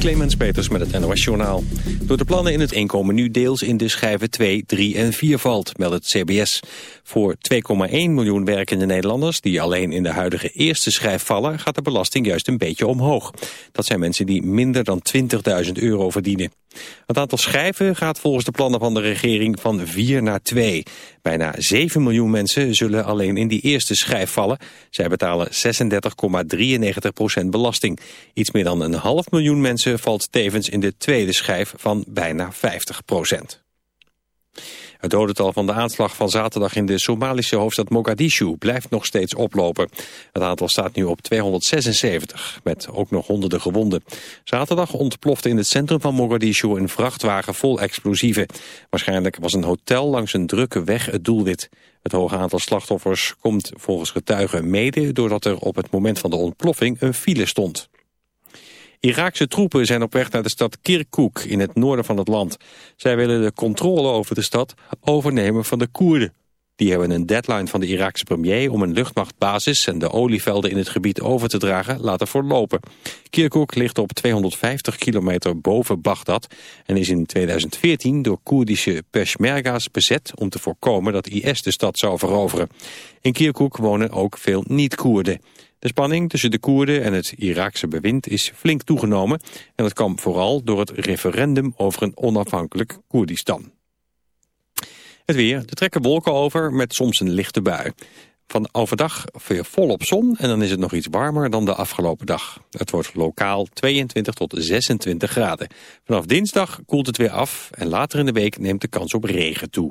Clemens Peters met het NOS Journaal. Door de plannen in het inkomen nu deels in de schijven 2, 3 en 4 valt, meldt het CBS. Voor 2,1 miljoen werkende Nederlanders die alleen in de huidige eerste schijf vallen... gaat de belasting juist een beetje omhoog. Dat zijn mensen die minder dan 20.000 euro verdienen. Het aantal schijven gaat volgens de plannen van de regering van 4 naar 2. Bijna 7 miljoen mensen zullen alleen in die eerste schijf vallen. Zij betalen 36,93% belasting. Iets meer dan een half miljoen mensen valt tevens in de tweede schijf van bijna 50 het dodental van de aanslag van zaterdag in de Somalische hoofdstad Mogadishu blijft nog steeds oplopen. Het aantal staat nu op 276, met ook nog honderden gewonden. Zaterdag ontplofte in het centrum van Mogadishu een vrachtwagen vol explosieven. Waarschijnlijk was een hotel langs een drukke weg het doelwit. Het hoge aantal slachtoffers komt volgens getuigen mede doordat er op het moment van de ontploffing een file stond. Iraakse troepen zijn op weg naar de stad Kirkuk in het noorden van het land. Zij willen de controle over de stad overnemen van de Koerden. Die hebben een deadline van de Iraakse premier om een luchtmachtbasis en de olievelden in het gebied over te dragen laten voorlopen. Kirkuk ligt op 250 kilometer boven Bagdad en is in 2014 door Koerdische Peshmerga's bezet om te voorkomen dat IS de stad zou veroveren. In Kirkuk wonen ook veel niet-Koerden. De spanning tussen de Koerden en het Iraakse bewind is flink toegenomen... en dat kwam vooral door het referendum over een onafhankelijk Koerdistan. Het weer. Er trekken wolken over met soms een lichte bui. Van overdag weer volop zon en dan is het nog iets warmer dan de afgelopen dag. Het wordt lokaal 22 tot 26 graden. Vanaf dinsdag koelt het weer af en later in de week neemt de kans op regen toe.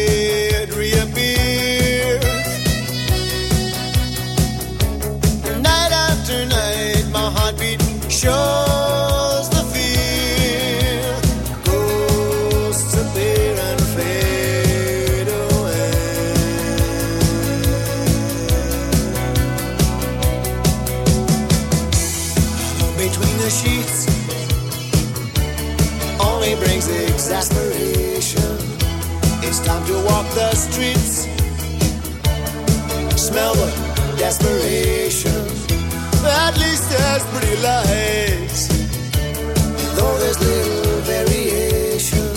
there's pretty lights. Though there's little variation,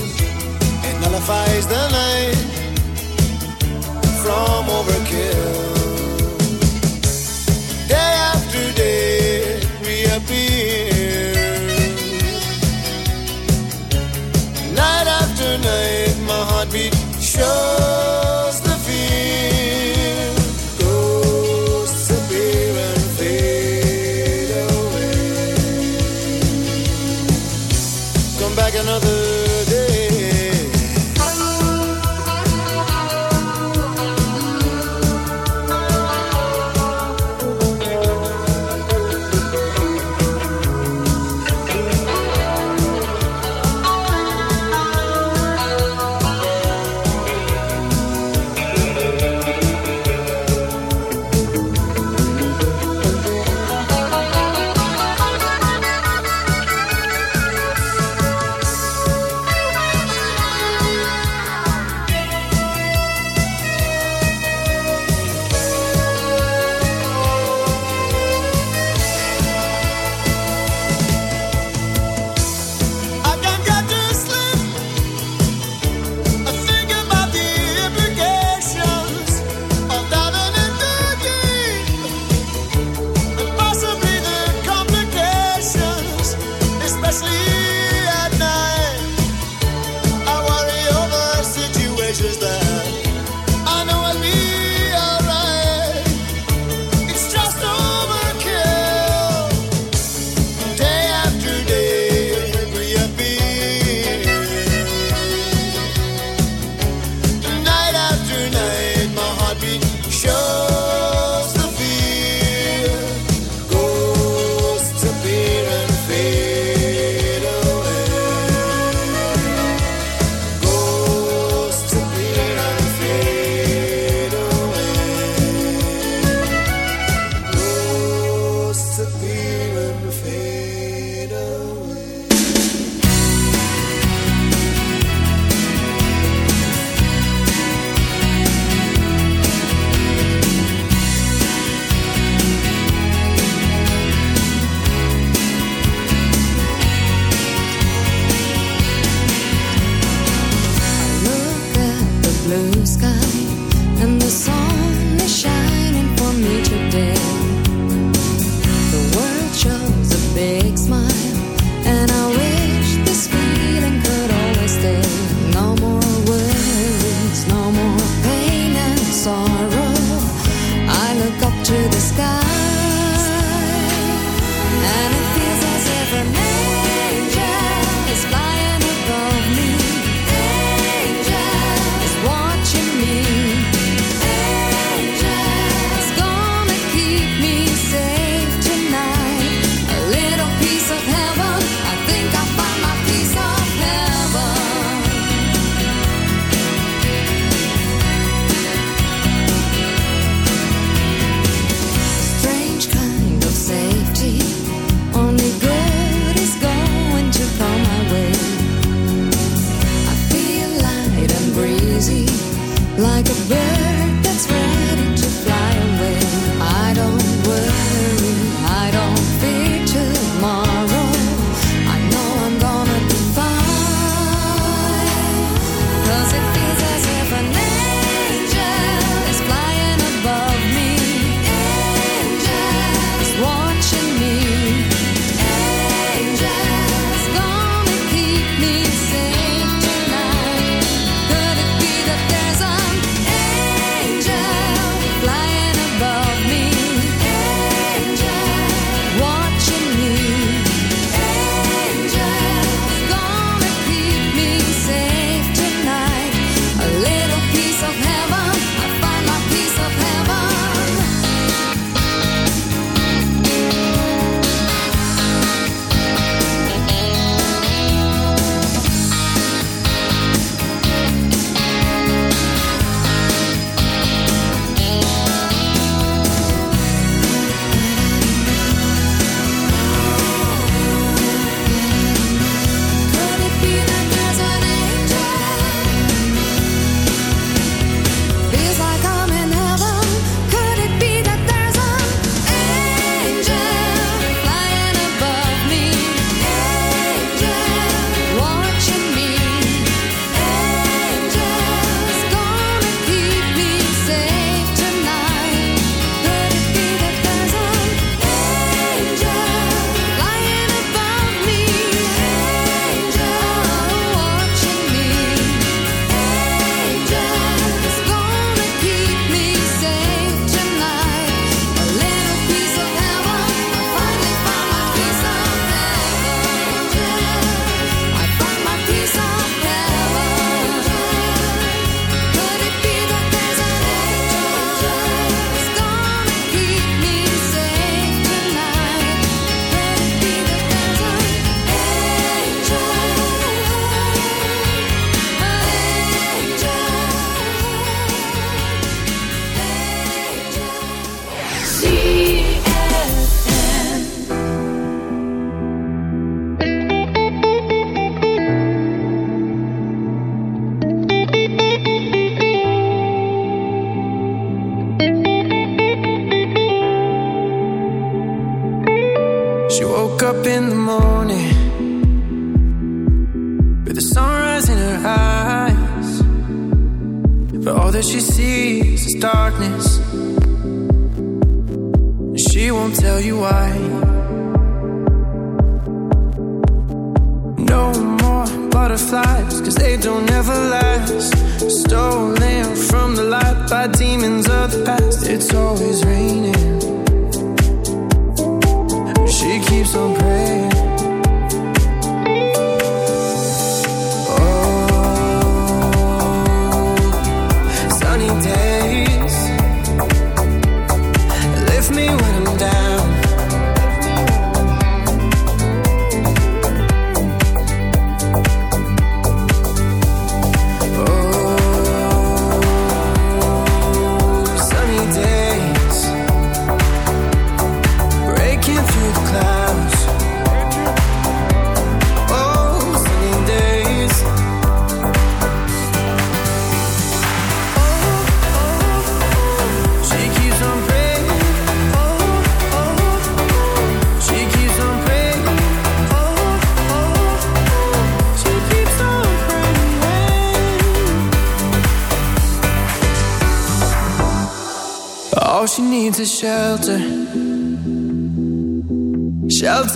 it nullifies the night from overkill.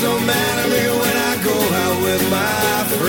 So mad at me when I go out with my friends.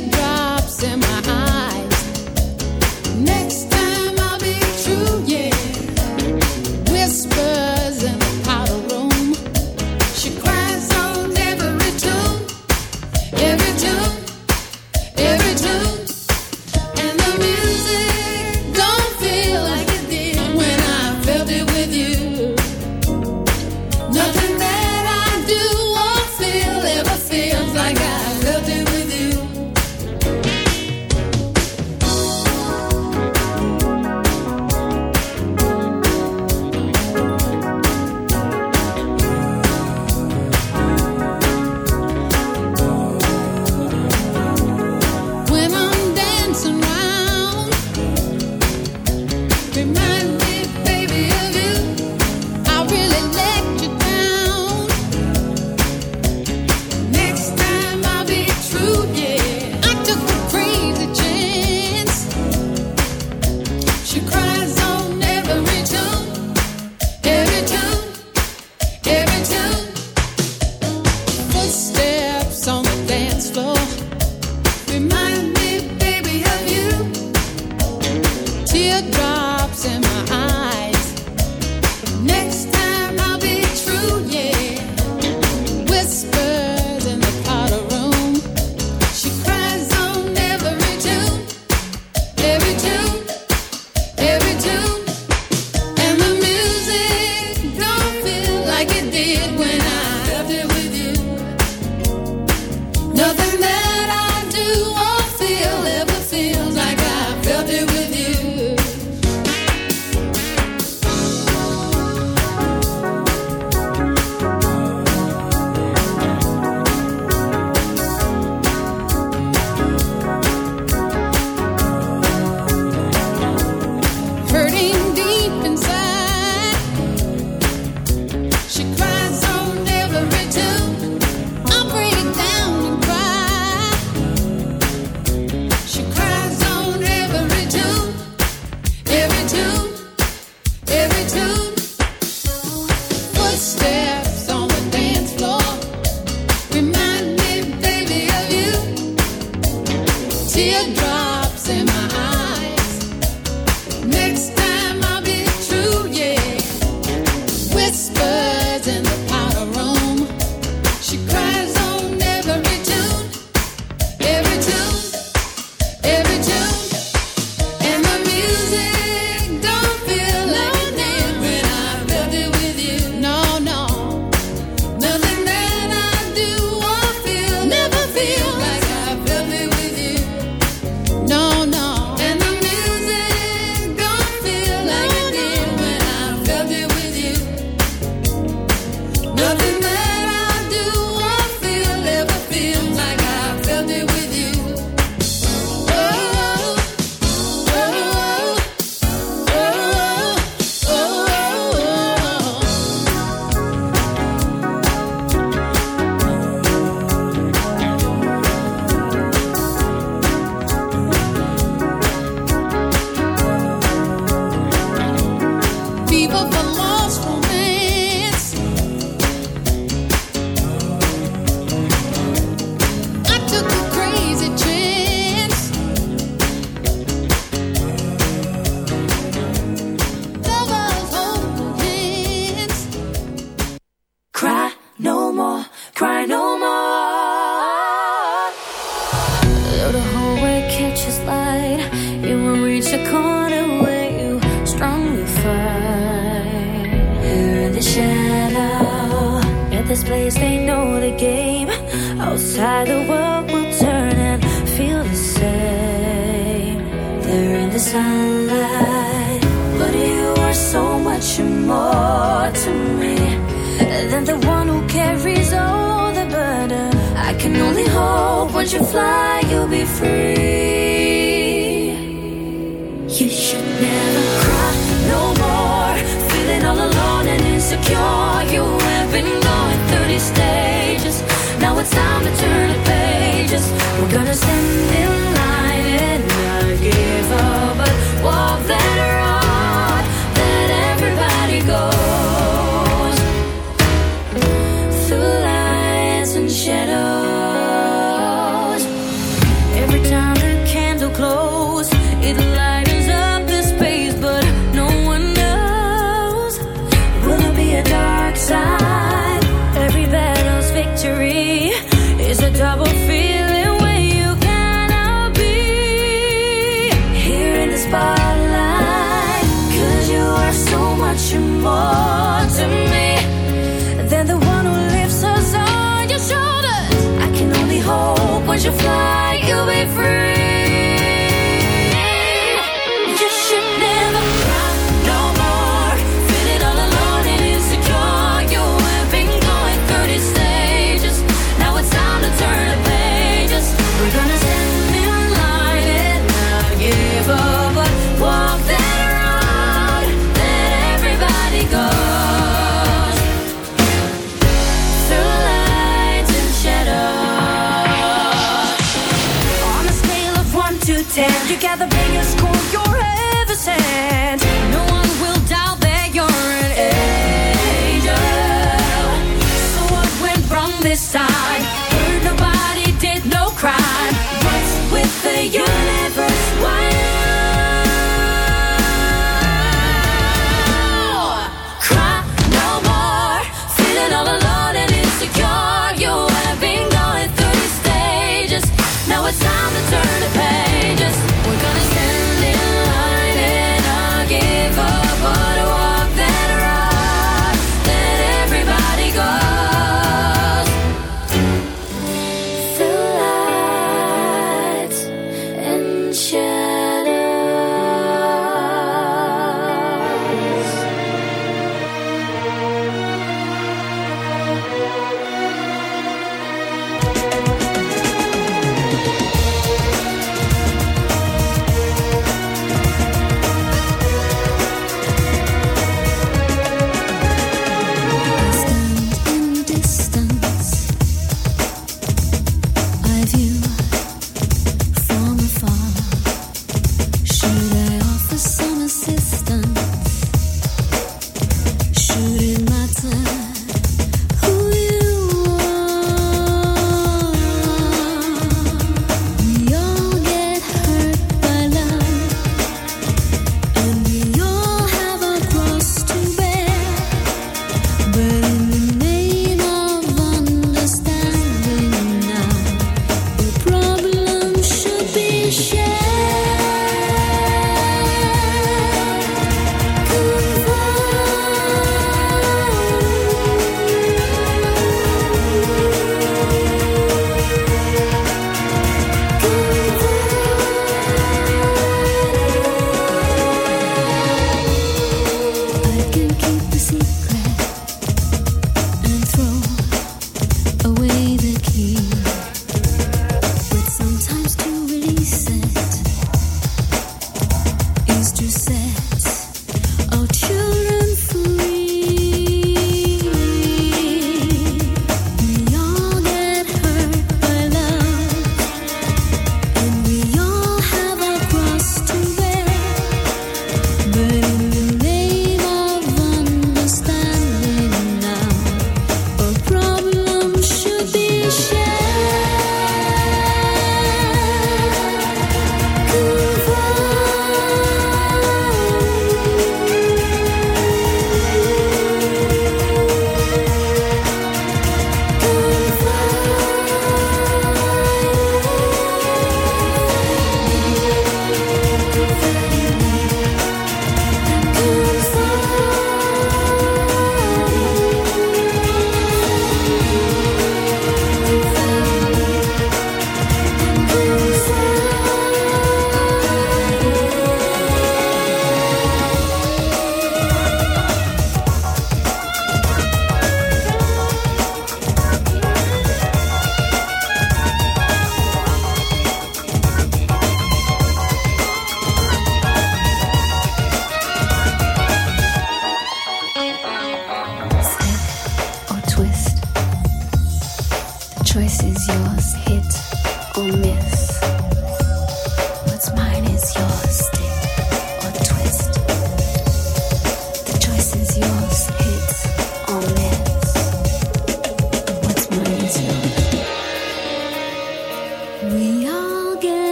Teardrops in my